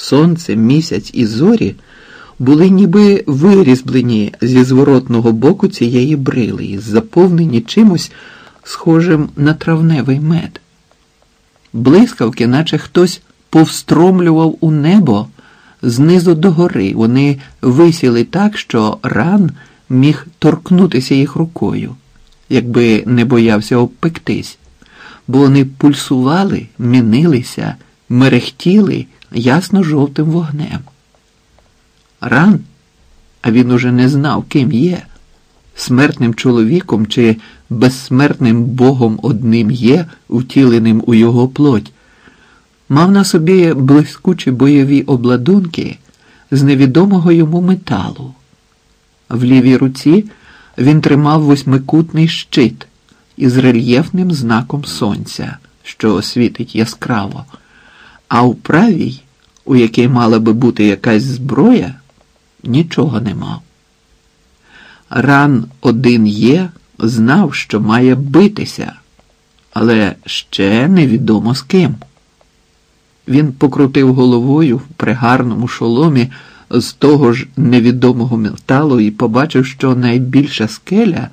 Сонце, місяць і зорі були ніби вирізблені зі зворотного боку цієї брили і заповнені чимось схожим на травневий мед. Блискавки, наче хтось повстромлював у небо знизу до гори. Вони висіли так, що ран міг торкнутися їх рукою, якби не боявся обпектись, бо вони пульсували, мінилися, мерехтіли ясно жовтим вогнем. Ран, а він уже не знав, ким є, смертним чоловіком чи безсмертним Богом одним є, втіленим у його плоть, мав на собі блискучі бойові обладунки з невідомого йому металу. В лівій руці він тримав восьмикутний щит із рельєфним знаком сонця, що світить яскраво, а у правій, у якій мала би бути якась зброя, нічого не мав. Ран один є, знав, що має битися, але ще невідомо з ким. Він покрутив головою в пригарному шоломі з того ж невідомого металу і побачив, що найбільша скеля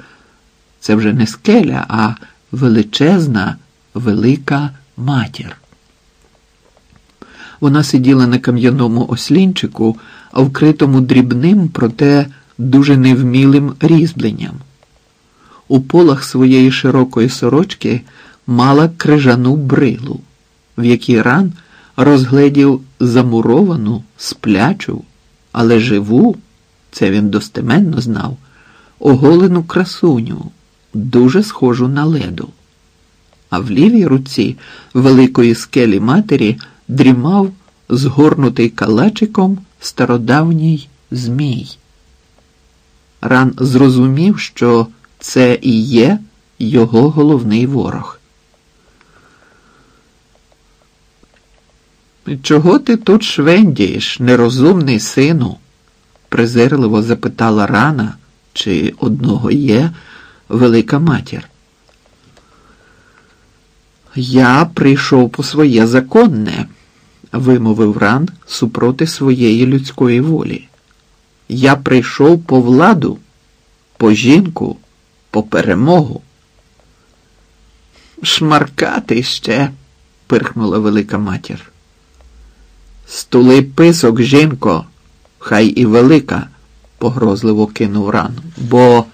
це вже не скеля, а величезна, велика матір. Вона сиділа на кам'яному ослінчику, вкритому дрібним, проте дуже невмілим різьбленням. У полах своєї широкої сорочки мала крижану брилу, в якій ран розгледів замуровану, сплячу, але живу, це він достеменно знав, оголену красуню, дуже схожу на леду. А в лівій руці великої скелі матері дрімав згорнутий калачиком стародавній змій. Ран зрозумів, що це і є його головний ворог. Чого ти тут швендієш, нерозумний сину? презирливо запитала рана, чи одного є велика матір. Я прийшов по своє законне, вимовив ран супроти своєї людської волі. Я прийшов по владу, по жінку, по перемогу. Шмаркати ще, пирхнула велика матір. Стули писок, жінко, хай і велика, погрозливо кинув ран. Бо.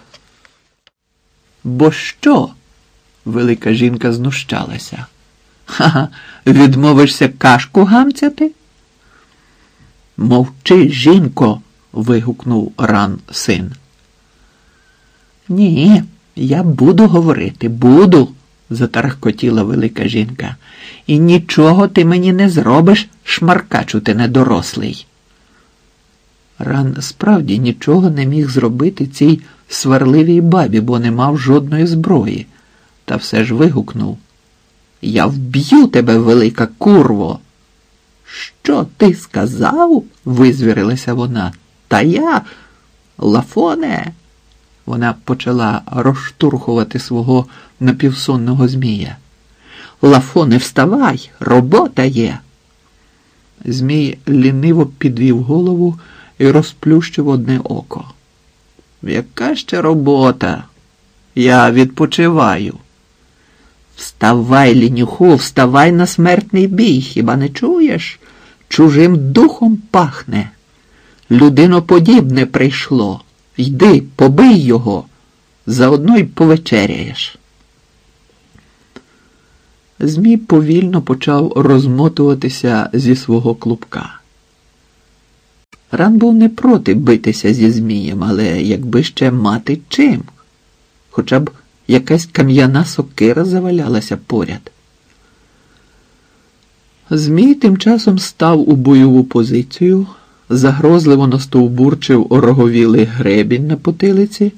Бо що? Велика жінка знущалася. Ха, відмовишся кашку гамцяти? Мовчи, жінко, вигукнув ран син. Ні, я буду говорити, буду, затарахкотіла велика жінка. І нічого ти мені не зробиш, шмаркачу ти недорослий. Ран справді нічого не міг зробити цій сварливій бабі, бо не мав жодної зброї, та все ж вигукнув. Я вб'ю тебе, велика курво. Що ти сказав? визвірилася вона. Та я, Лафоне. Вона почала розштурхувати свого напівсонного змія. Лафоне, вставай, робота є. Змій ліниво підвів голову і розплющив одне око. Яка ще робота? Я відпочиваю. Вставай, лінюху, вставай на смертний бій, хіба не чуєш? Чужим духом пахне. Людиноподібне прийшло. Йди, побий його, заодно й повечеряєш. Змій повільно почав розмотуватися зі свого клубка. Ран був не проти битися зі Змієм, але якби ще мати чим, хоча б якась кам'яна сокира завалялася поряд. Змій тим часом став у бойову позицію, загрозливо настовбурчив ороговілий гребінь на потилиці,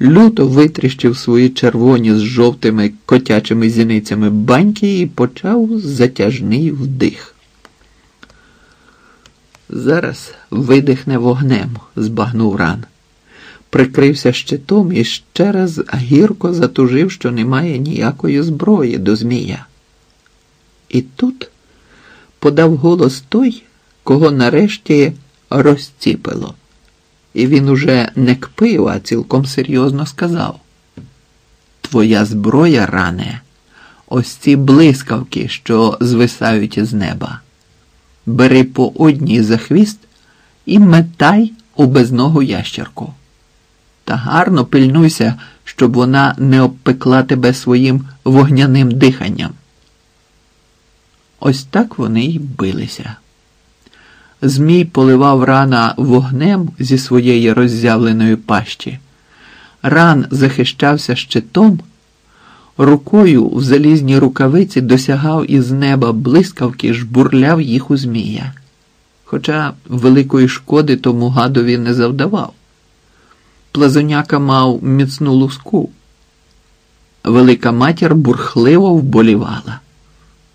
люто витріщив свої червоні з жовтими котячими зіницями баньки і почав затяжний вдих. Зараз видихне вогнем, збагнув ран. Прикрився щитом і ще раз гірко затужив, що немає ніякої зброї до Змія. І тут подав голос той, кого нарешті розціпило. І він уже не кпив, а цілком серйозно сказав: Твоя зброя ране, ось ці блискавки, що звисають із неба. Бери по одній за хвіст і метай у безногу ящерку. Та гарно пильнуйся, щоб вона не обпекла тебе своїм вогняним диханням. Ось так вони й билися. Змій поливав рана вогнем зі своєї роззявленої пащі. Ран захищався щитом, рукою в залізній рукавиці досягав із неба блискавки, жбурляв їх у Змія. Хоча великої шкоди тому гадові не завдавав. Плазоняка мав міцну луску. Велика матір бурхливо вболівала.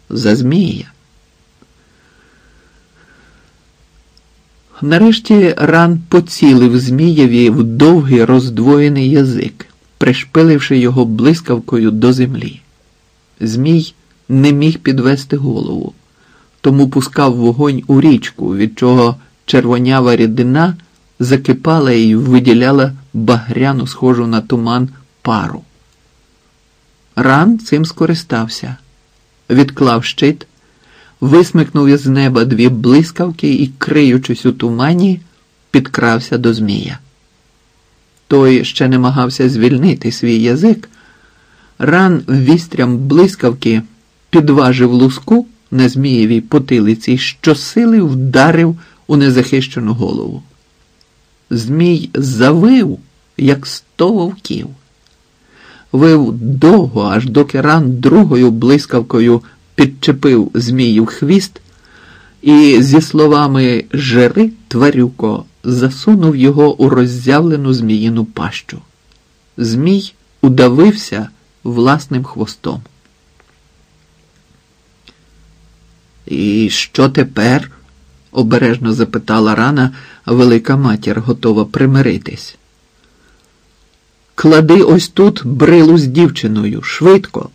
За Змія. Нарешті ран поцілив Змієві в довгий роздвоєний язик, пришпиливши його блискавкою до землі. Змій не міг підвести голову, тому пускав вогонь у річку, від чого червонява рідина закипала і виділяла багряну, схожу на туман пару. Ран цим скористався, відклав щит висмикнув із неба дві блискавки і, криючись у тумані, підкрався до Змія. Той ще намагався звільнити свій язик. Ран вістрям блискавки підважив луску на Змієвій потилиці і щосили вдарив у незахищену голову. Змій завив, як сто вовків. Вив довго, аж доки ран другою блискавкою підчепив Зміїв хвіст і зі словами Жери, тварюко, засунув його у роззявлену зміїну пащу. Змій удавився власним хвостом. І що тепер? обережно запитала рана велика матір, готова примиритись. Клади ось тут брилу з дівчиною, швидко.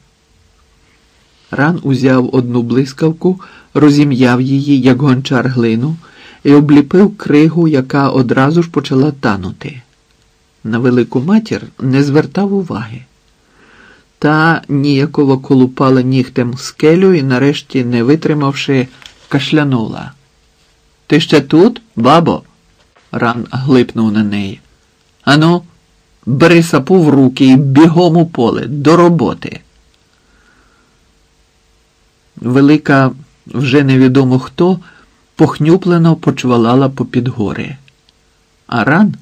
Ран узяв одну блискавку, розім'яв її, як гончар глину, і обліпив кригу, яка одразу ж почала танути. На велику матір не звертав уваги. Та ніяково колупала нігтем скелю і, нарешті, не витримавши, кашлянула. Ти ще тут, бабо? Ран глипнув на неї. Ану, бери сапу в руки і бігом у поле до роботи. Велика, вже невідомо хто, похнюплено почвалала попід гори. А ран